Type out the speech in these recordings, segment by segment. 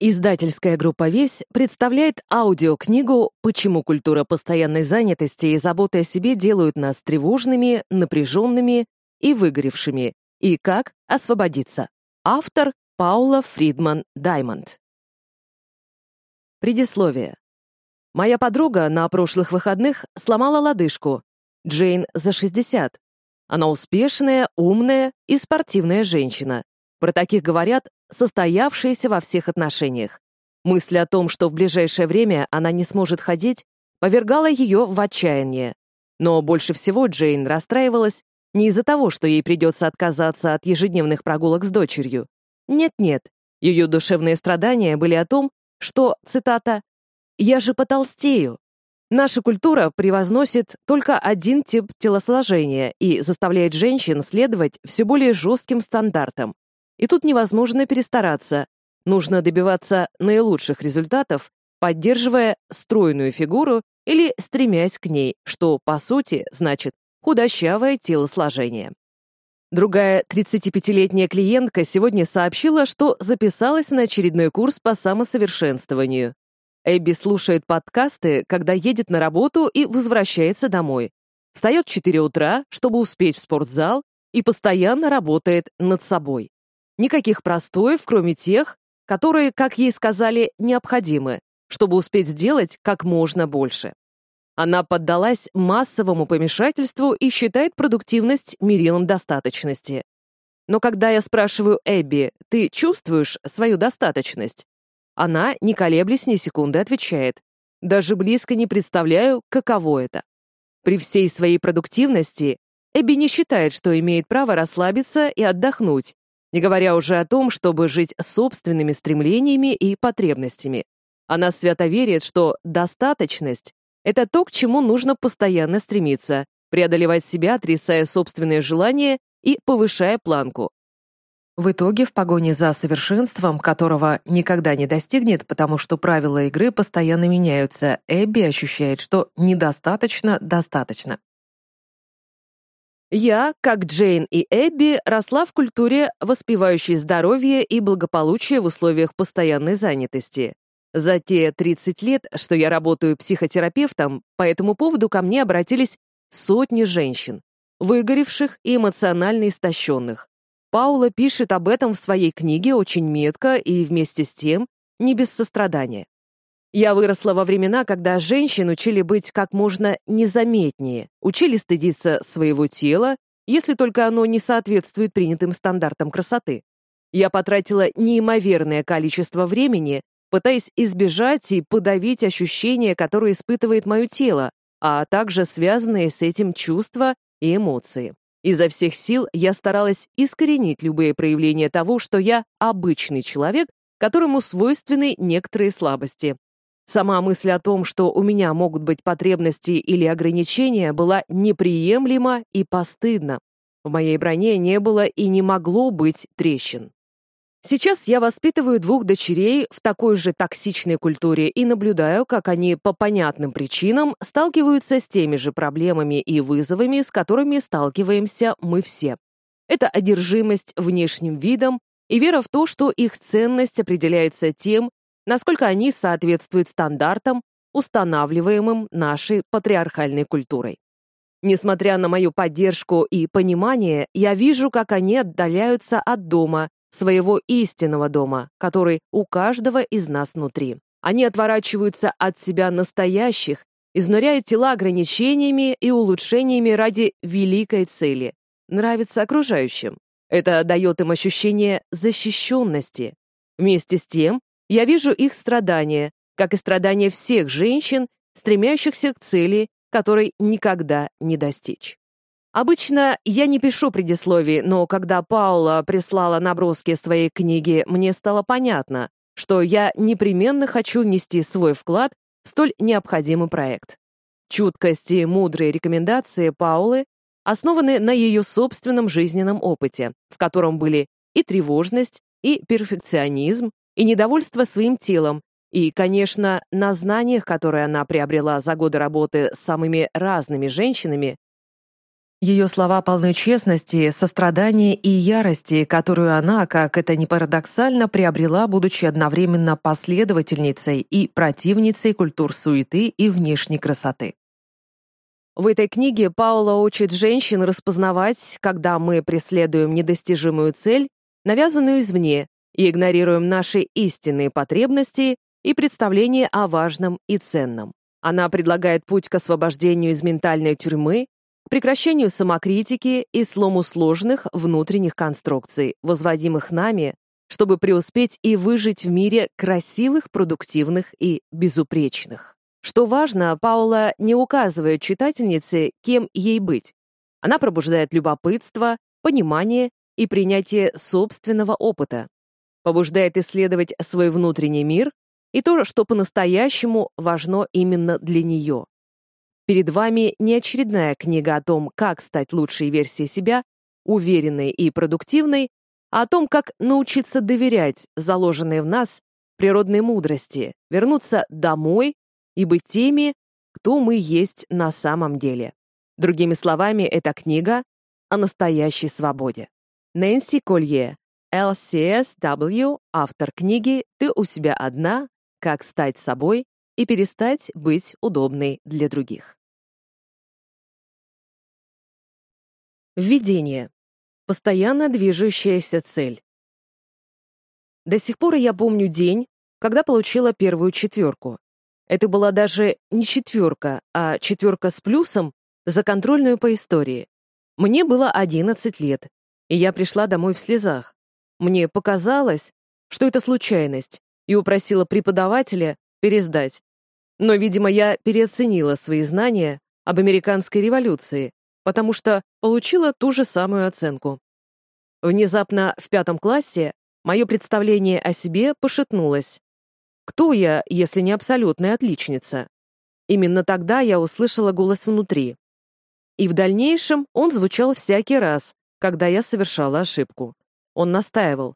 Издательская группа «Весь» представляет аудиокнигу «Почему культура постоянной занятости и заботы о себе делают нас тревожными, напряженными и выгоревшими, и как освободиться». Автор Паула Фридман Даймонд. Предисловие. Моя подруга на прошлых выходных сломала лодыжку. Джейн за 60. Она успешная, умная и спортивная женщина. Про таких говорят состоявшиеся во всех отношениях. Мысль о том, что в ближайшее время она не сможет ходить, повергала ее в отчаяние. Но больше всего Джейн расстраивалась не из-за того, что ей придется отказаться от ежедневных прогулок с дочерью. Нет-нет, ее душевные страдания были о том, что, цитата, «Я же потолстею». Наша культура превозносит только один тип телосложения и заставляет женщин следовать все более жестким стандартам. И тут невозможно перестараться. Нужно добиваться наилучших результатов, поддерживая стройную фигуру или стремясь к ней, что, по сути, значит худощавое телосложение. Другая 35-летняя клиентка сегодня сообщила, что записалась на очередной курс по самосовершенствованию. Эбби слушает подкасты, когда едет на работу и возвращается домой. Встает в 4 утра, чтобы успеть в спортзал, и постоянно работает над собой. Никаких простоев, кроме тех, которые, как ей сказали, необходимы, чтобы успеть сделать как можно больше. Она поддалась массовому помешательству и считает продуктивность мерилом достаточности. Но когда я спрашиваю Эбби, ты чувствуешь свою достаточность? Она, не колеблясь ни секунды, отвечает. Даже близко не представляю, каково это. При всей своей продуктивности Эбби не считает, что имеет право расслабиться и отдохнуть, не говоря уже о том, чтобы жить собственными стремлениями и потребностями. Она свято верит, что достаточность — это то, к чему нужно постоянно стремиться, преодолевать себя, отрицая собственные желания и повышая планку. В итоге, в погоне за совершенством, которого никогда не достигнет, потому что правила игры постоянно меняются, Эбби ощущает, что недостаточно достаточно. Я, как Джейн и Эбби, росла в культуре, воспевающей здоровье и благополучие в условиях постоянной занятости. За те 30 лет, что я работаю психотерапевтом, по этому поводу ко мне обратились сотни женщин, выгоревших и эмоционально истощенных. Паула пишет об этом в своей книге очень метко и вместе с тем не без сострадания. Я выросла во времена, когда женщин учили быть как можно незаметнее, учили стыдиться своего тела, если только оно не соответствует принятым стандартам красоты. Я потратила неимоверное количество времени, пытаясь избежать и подавить ощущения, которые испытывает мое тело, а также связанные с этим чувства и эмоции. Изо всех сил я старалась искоренить любые проявления того, что я обычный человек, которому свойственны некоторые слабости, Сама мысль о том, что у меня могут быть потребности или ограничения, была неприемлема и постыдна. В моей броне не было и не могло быть трещин. Сейчас я воспитываю двух дочерей в такой же токсичной культуре и наблюдаю, как они по понятным причинам сталкиваются с теми же проблемами и вызовами, с которыми сталкиваемся мы все. Это одержимость внешним видом и вера в то, что их ценность определяется тем, насколько они соответствуют стандартам, устанавливаемым нашей патриархальной культурой. Несмотря на мою поддержку и понимание, я вижу, как они отдаляются от дома, своего истинного дома, который у каждого из нас внутри. Они отворачиваются от себя настоящих, изнуряя тела ограничениями и улучшениями ради великой цели — нравится окружающим. Это дает им ощущение защищенности. Вместе с тем, я вижу их страдания, как и страдания всех женщин, стремящихся к цели, которой никогда не достичь. Обычно я не пишу предисловий, но когда Паула прислала наброски своей книги, мне стало понятно, что я непременно хочу нести свой вклад в столь необходимый проект. Чуткость и мудрые рекомендации Паулы основаны на ее собственном жизненном опыте, в котором были и тревожность, и перфекционизм, и недовольство своим телом, и, конечно, на знаниях, которые она приобрела за годы работы с самыми разными женщинами, Ее слова полны честности, сострадания и ярости, которую она, как это ни парадоксально, приобрела, будучи одновременно последовательницей и противницей культур суеты и внешней красоты. В этой книге Паула учит женщин распознавать, когда мы преследуем недостижимую цель, навязанную извне, и игнорируем наши истинные потребности и представления о важном и ценном. Она предлагает путь к освобождению из ментальной тюрьмы, прекращению самокритики и слому сложных внутренних конструкций, возводимых нами, чтобы преуспеть и выжить в мире красивых, продуктивных и безупречных. Что важно, Паула не указывает читательнице, кем ей быть. Она пробуждает любопытство, понимание и принятие собственного опыта, побуждает исследовать свой внутренний мир и то, что по-настоящему важно именно для нее. Перед вами не очередная книга о том, как стать лучшей версией себя, уверенной и продуктивной, а о том, как научиться доверять заложенной в нас природной мудрости, вернуться домой и быть теми, кто мы есть на самом деле. Другими словами, эта книга о настоящей свободе. Нэнси Колье, LCSW, автор книги «Ты у себя одна. Как стать собой и перестать быть удобной для других. Введение. Постоянно движущаяся цель. До сих пор я помню день, когда получила первую четверку. Это была даже не четверка, а четверка с плюсом за контрольную по истории. Мне было 11 лет, и я пришла домой в слезах. Мне показалось, что это случайность, и упросила преподавателя пересдать. Но, видимо, я переоценила свои знания об американской революции, потому что получила ту же самую оценку. Внезапно в пятом классе мое представление о себе пошатнулось. Кто я, если не абсолютная отличница? Именно тогда я услышала голос внутри. И в дальнейшем он звучал всякий раз, когда я совершала ошибку. Он настаивал.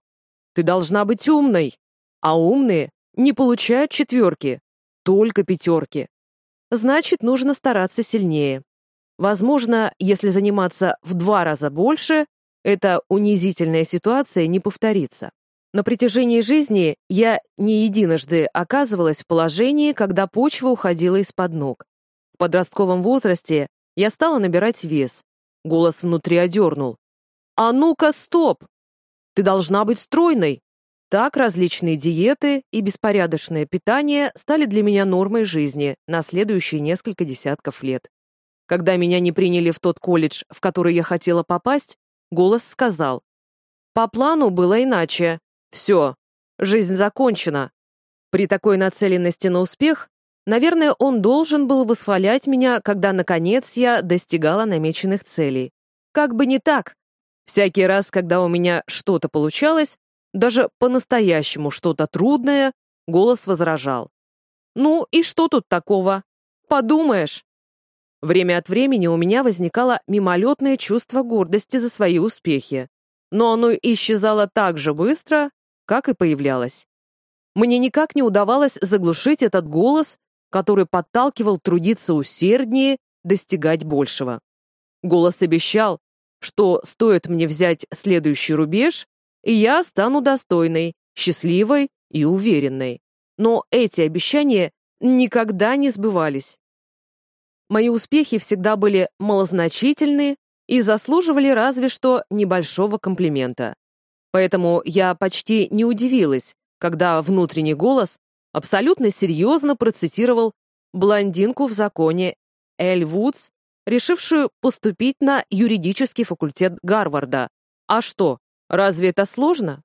«Ты должна быть умной, а умные не получают четверки, только пятерки. Значит, нужно стараться сильнее. Возможно, если заниматься в два раза больше, эта унизительная ситуация не повторится. На протяжении жизни я не единожды оказывалась в положении, когда почва уходила из-под ног. В подростковом возрасте я стала набирать вес. Голос внутри одернул. «А ну-ка, стоп! Ты должна быть стройной, так различные диеты и беспорядочное питание стали для меня нормой жизни на следующие несколько десятков лет. Когда меня не приняли в тот колледж, в который я хотела попасть, голос сказал. По плану было иначе. Все, жизнь закончена. При такой нацеленности на успех, наверное, он должен был восхвалять меня, когда, наконец, я достигала намеченных целей. Как бы не так. Всякий раз, когда у меня что-то получалось, даже по-настоящему что-то трудное, голос возражал. «Ну и что тут такого? Подумаешь!» Время от времени у меня возникало мимолетное чувство гордости за свои успехи, но оно исчезало так же быстро, как и появлялось. Мне никак не удавалось заглушить этот голос, который подталкивал трудиться усерднее, достигать большего. Голос обещал, что стоит мне взять следующий рубеж, и я стану достойной, счастливой и уверенной. Но эти обещания никогда не сбывались. Мои успехи всегда были малозначительны и заслуживали разве что небольшого комплимента. Поэтому я почти не удивилась, когда внутренний голос абсолютно серьезно процитировал блондинку в законе Эль Вудс, решившую поступить на юридический факультет Гарварда. А что, Разве это сложно?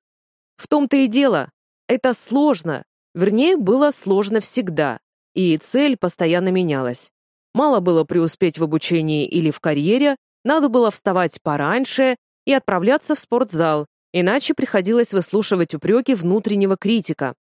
В том-то и дело. Это сложно. Вернее, было сложно всегда. И цель постоянно менялась. Мало было преуспеть в обучении или в карьере, надо было вставать пораньше и отправляться в спортзал, иначе приходилось выслушивать упреки внутреннего критика.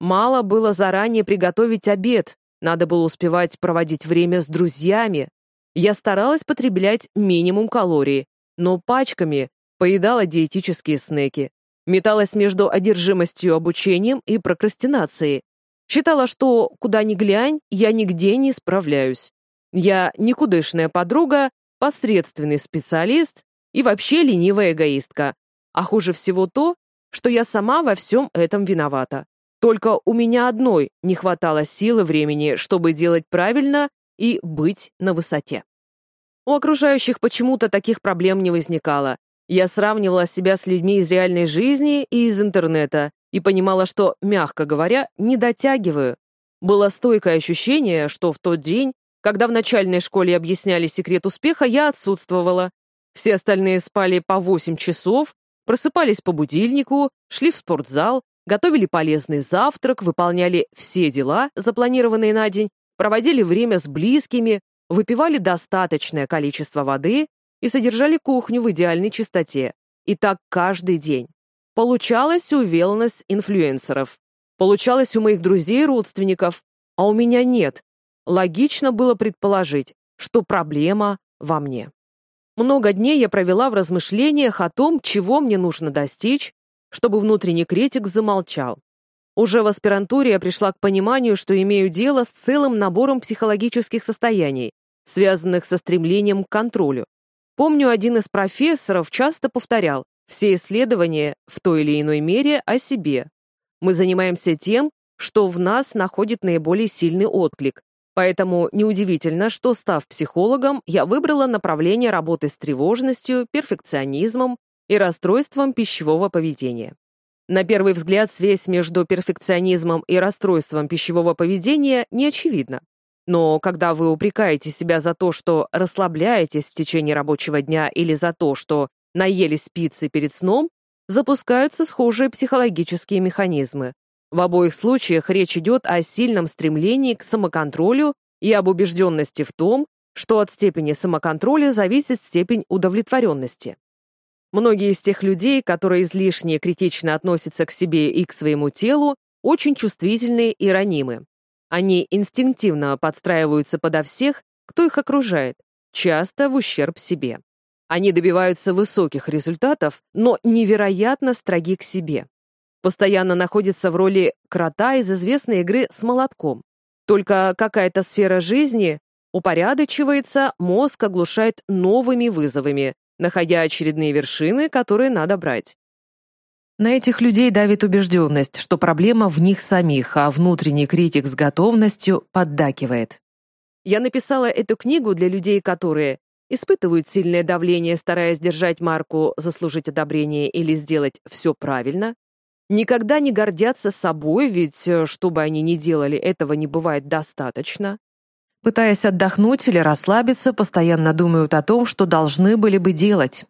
Мало было заранее приготовить обед, надо было успевать проводить время с друзьями. Я старалась потреблять минимум калорий, но пачками, поедала диетические снеки, металась между одержимостью обучением и прокрастинацией. Считала, что, куда ни глянь, я нигде не справляюсь. Я никудышная подруга, посредственный специалист и вообще ленивая эгоистка. А хуже всего то, что я сама во всем этом виновата. Только у меня одной не хватало силы времени, чтобы делать правильно и быть на высоте. У окружающих почему-то таких проблем не возникало. Я сравнивала себя с людьми из реальной жизни и из интернета и понимала, что, мягко говоря, не дотягиваю. Было стойкое ощущение, что в тот день, когда в начальной школе объясняли секрет успеха, я отсутствовала. Все остальные спали по 8 часов, просыпались по будильнику, шли в спортзал, готовили полезный завтрак, выполняли все дела, запланированные на день, проводили время с близкими, выпивали достаточное количество воды и содержали кухню в идеальной чистоте. И так каждый день. Получалось у wellness-инфлюенсеров. Получалось у моих друзей и родственников. А у меня нет. Логично было предположить, что проблема во мне. Много дней я провела в размышлениях о том, чего мне нужно достичь, чтобы внутренний критик замолчал. Уже в аспирантуре я пришла к пониманию, что имею дело с целым набором психологических состояний, связанных со стремлением к контролю. Помню, один из профессоров часто повторял, все исследования в той или иной мере о себе. Мы занимаемся тем, что в нас находит наиболее сильный отклик. Поэтому неудивительно, что, став психологом, я выбрала направление работы с тревожностью, перфекционизмом и расстройством пищевого поведения. На первый взгляд, связь между перфекционизмом и расстройством пищевого поведения не очевидна. Но когда вы упрекаете себя за то, что расслабляетесь в течение рабочего дня или за то, что наелись пиццы перед сном, запускаются схожие психологические механизмы. В обоих случаях речь идет о сильном стремлении к самоконтролю и об убежденности в том, что от степени самоконтроля зависит степень удовлетворенности. Многие из тех людей, которые излишне критично относятся к себе и к своему телу, очень чувствительны и ранимы. Они инстинктивно подстраиваются подо всех, кто их окружает, часто в ущерб себе. Они добиваются высоких результатов, но невероятно строги к себе. Постоянно находятся в роли крота из известной игры с молотком. Только какая-то сфера жизни упорядочивается, мозг оглушает новыми вызовами, находя очередные вершины, которые надо брать. На этих людей давит убежденность, что проблема в них самих, а внутренний критик с готовностью поддакивает. Я написала эту книгу для людей, которые испытывают сильное давление, стараясь держать марку, заслужить одобрение или сделать все правильно, никогда не гордятся собой, ведь э, что бы они ни делали, этого не бывает достаточно, Пытаясь отдохнуть или расслабиться, постоянно думают о том, что должны были бы делать.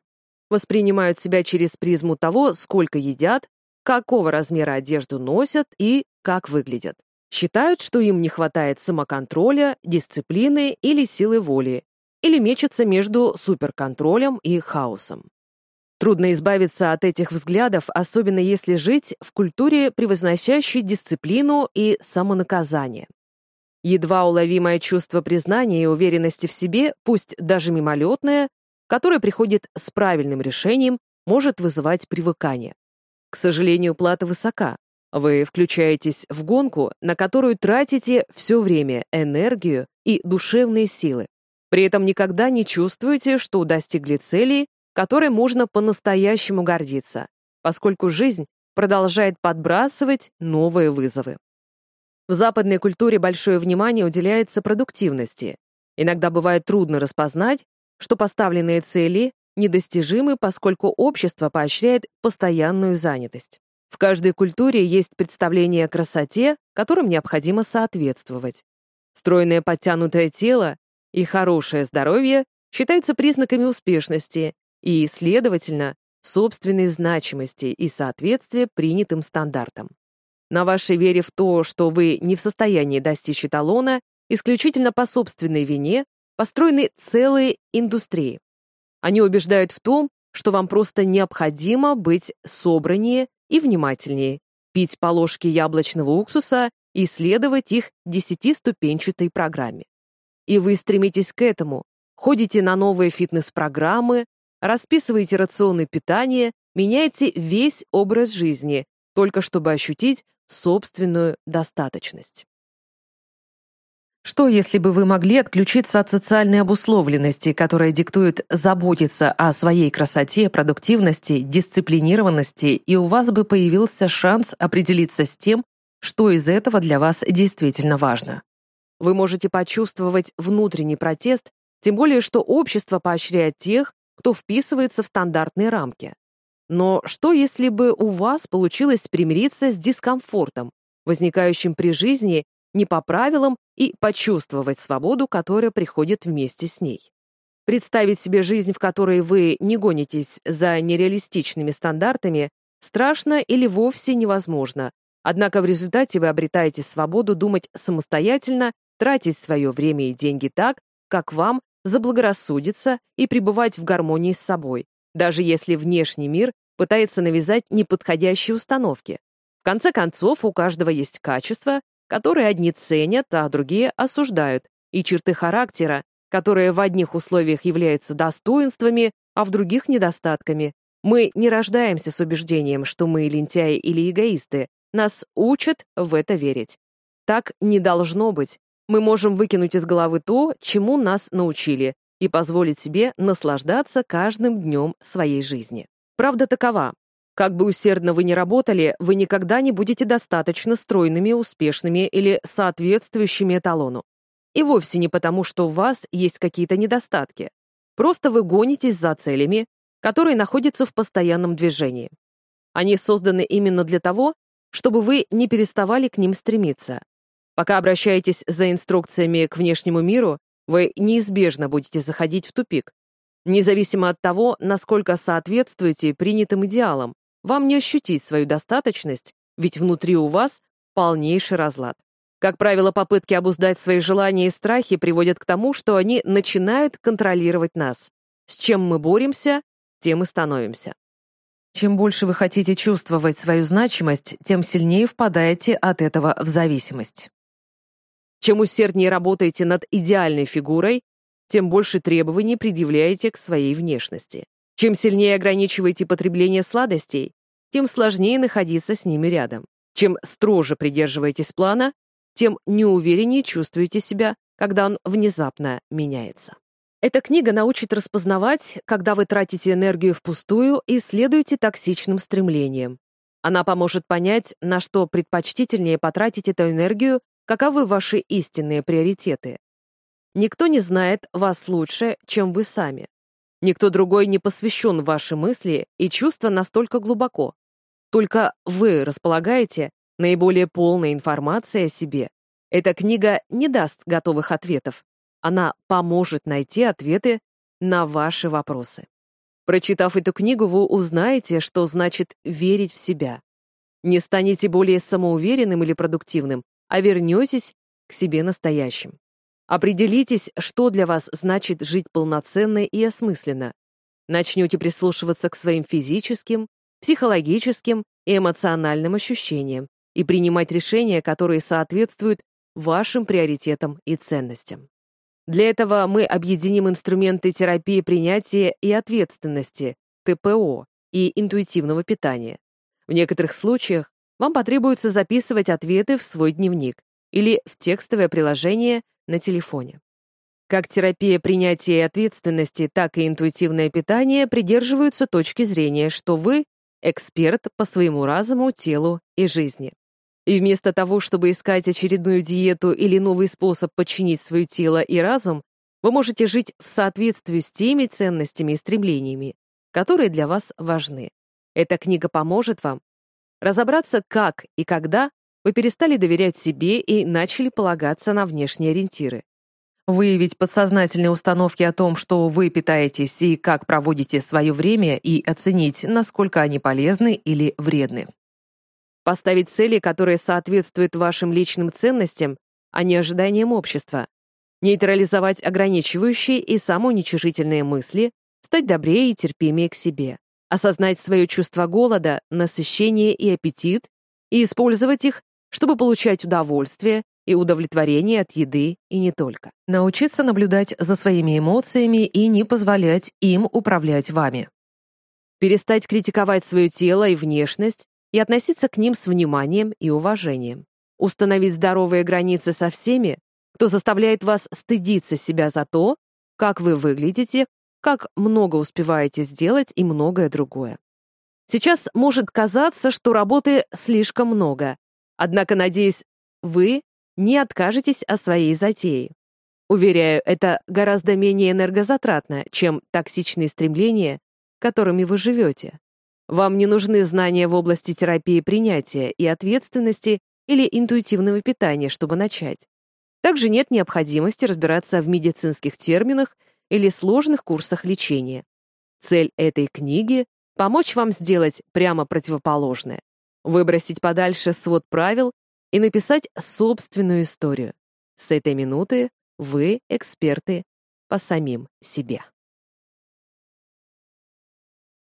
Воспринимают себя через призму того, сколько едят, какого размера одежду носят и как выглядят. Считают, что им не хватает самоконтроля, дисциплины или силы воли, или мечутся между суперконтролем и хаосом. Трудно избавиться от этих взглядов, особенно если жить в культуре, превозносящей дисциплину и самонаказание. Едва уловимое чувство признания и уверенности в себе, пусть даже мимолетное, которое приходит с правильным решением, может вызывать привыкание. К сожалению, плата высока. Вы включаетесь в гонку, на которую тратите все время, энергию и душевные силы. При этом никогда не чувствуете, что достигли цели, которой можно по-настоящему гордиться, поскольку жизнь продолжает подбрасывать новые вызовы. В западной культуре большое внимание уделяется продуктивности. Иногда бывает трудно распознать, что поставленные цели недостижимы, поскольку общество поощряет постоянную занятость. В каждой культуре есть представление о красоте, которым необходимо соответствовать. Стройное подтянутое тело и хорошее здоровье считаются признаками успешности и, следовательно, собственной значимости и соответствия принятым стандартам. На вашей вере в то, что вы не в состоянии достичь эталона, исключительно по собственной вине, построены целые индустрии. Они убеждают в том, что вам просто необходимо быть собраннее и внимательнее, пить по ложке яблочного уксуса и следовать их десятиступенчатой программе. И вы стремитесь к этому, ходите на новые фитнес-программы, расписываете рационы питания, меняете весь образ жизни, только чтобы ощутить собственную достаточность. Что, если бы вы могли отключиться от социальной обусловленности, которая диктует заботиться о своей красоте, продуктивности, дисциплинированности, и у вас бы появился шанс определиться с тем, что из этого для вас действительно важно? Вы можете почувствовать внутренний протест, тем более что общество поощряет тех, кто вписывается в стандартные рамки. Но что, если бы у вас получилось примириться с дискомфортом, возникающим при жизни не по правилам и почувствовать свободу, которая приходит вместе с ней. Представить себе жизнь, в которой вы не гонитесь за нереалистичными стандартами, страшно или вовсе невозможно, однако в результате вы обретаете свободу думать самостоятельно, тратить свое время и деньги так, как вам заблагорассудится, и пребывать в гармонии с собой, даже если внешний мир пытается навязать неподходящие установки. В конце концов, у каждого есть качества, которые одни ценят, а другие осуждают, и черты характера, которые в одних условиях являются достоинствами, а в других — недостатками. Мы не рождаемся с убеждением, что мы лентяи или эгоисты. Нас учат в это верить. Так не должно быть. Мы можем выкинуть из головы то, чему нас научили, и позволить себе наслаждаться каждым днем своей жизни. Правда такова. Как бы усердно вы ни работали, вы никогда не будете достаточно стройными, успешными или соответствующими эталону. И вовсе не потому, что у вас есть какие-то недостатки. Просто вы гонитесь за целями, которые находятся в постоянном движении. Они созданы именно для того, чтобы вы не переставали к ним стремиться. Пока обращаетесь за инструкциями к внешнему миру, вы неизбежно будете заходить в тупик, независимо от того, насколько соответствуете принятым идеалам, вам не ощутить свою достаточность, ведь внутри у вас полнейший разлад. Как правило, попытки обуздать свои желания и страхи приводят к тому, что они начинают контролировать нас. С чем мы боремся, тем и становимся. Чем больше вы хотите чувствовать свою значимость, тем сильнее впадаете от этого в зависимость. Чем усерднее работаете над идеальной фигурой, тем больше требований предъявляете к своей внешности. Чем сильнее ограничиваете потребление сладостей, тем сложнее находиться с ними рядом. Чем строже придерживаетесь плана, тем неувереннее чувствуете себя, когда он внезапно меняется. Эта книга научит распознавать, когда вы тратите энергию впустую и следуете токсичным стремлениям. Она поможет понять, на что предпочтительнее потратить эту энергию, каковы ваши истинные приоритеты. Никто не знает вас лучше, чем вы сами. Никто другой не посвящен ваши мысли и чувства настолько глубоко. Только вы располагаете наиболее полной информацией о себе. Эта книга не даст готовых ответов. Она поможет найти ответы на ваши вопросы. Прочитав эту книгу, вы узнаете, что значит верить в себя. Не станете более самоуверенным или продуктивным, а вернетесь к себе настоящим. Определитесь, что для вас значит жить полноценно и осмысленно. Начнете прислушиваться к своим физическим, психологическим и эмоциональным ощущениям и принимать решения, которые соответствуют вашим приоритетам и ценностям. Для этого мы объединим инструменты терапии принятия и ответственности, ТПО, и интуитивного питания. В некоторых случаях вам потребуется записывать ответы в свой дневник или в текстовое приложение на телефоне. Как терапия принятия и ответственности, так и интуитивное питание придерживаются точки зрения, что вы — эксперт по своему разуму, телу и жизни. И вместо того, чтобы искать очередную диету или новый способ подчинить свое тело и разум, вы можете жить в соответствии с теми ценностями и стремлениями, которые для вас важны. Эта книга поможет вам разобраться, как и когда вы перестали доверять себе и начали полагаться на внешние ориентиры. Выявить подсознательные установки о том, что вы питаетесь и как проводите свое время, и оценить, насколько они полезны или вредны. Поставить цели, которые соответствуют вашим личным ценностям, а не ожиданиям общества. Нейтрализовать ограничивающие и самоуничижительные мысли, стать добрее и терпимее к себе. Осознать свое чувство голода, насыщения и аппетит и использовать их чтобы получать удовольствие и удовлетворение от еды и не только. Научиться наблюдать за своими эмоциями и не позволять им управлять вами. Перестать критиковать свое тело и внешность и относиться к ним с вниманием и уважением. Установить здоровые границы со всеми, кто заставляет вас стыдиться себя за то, как вы выглядите, как много успеваете сделать и многое другое. Сейчас может казаться, что работы слишком много, однако, надеюсь, вы не откажетесь от своей затеи. Уверяю, это гораздо менее энергозатратно, чем токсичные стремления, которыми вы живете. Вам не нужны знания в области терапии принятия и ответственности или интуитивного питания, чтобы начать. Также нет необходимости разбираться в медицинских терминах или сложных курсах лечения. Цель этой книги — помочь вам сделать прямо противоположное, выбросить подальше свод правил и написать собственную историю. С этой минуты вы эксперты по самим себе.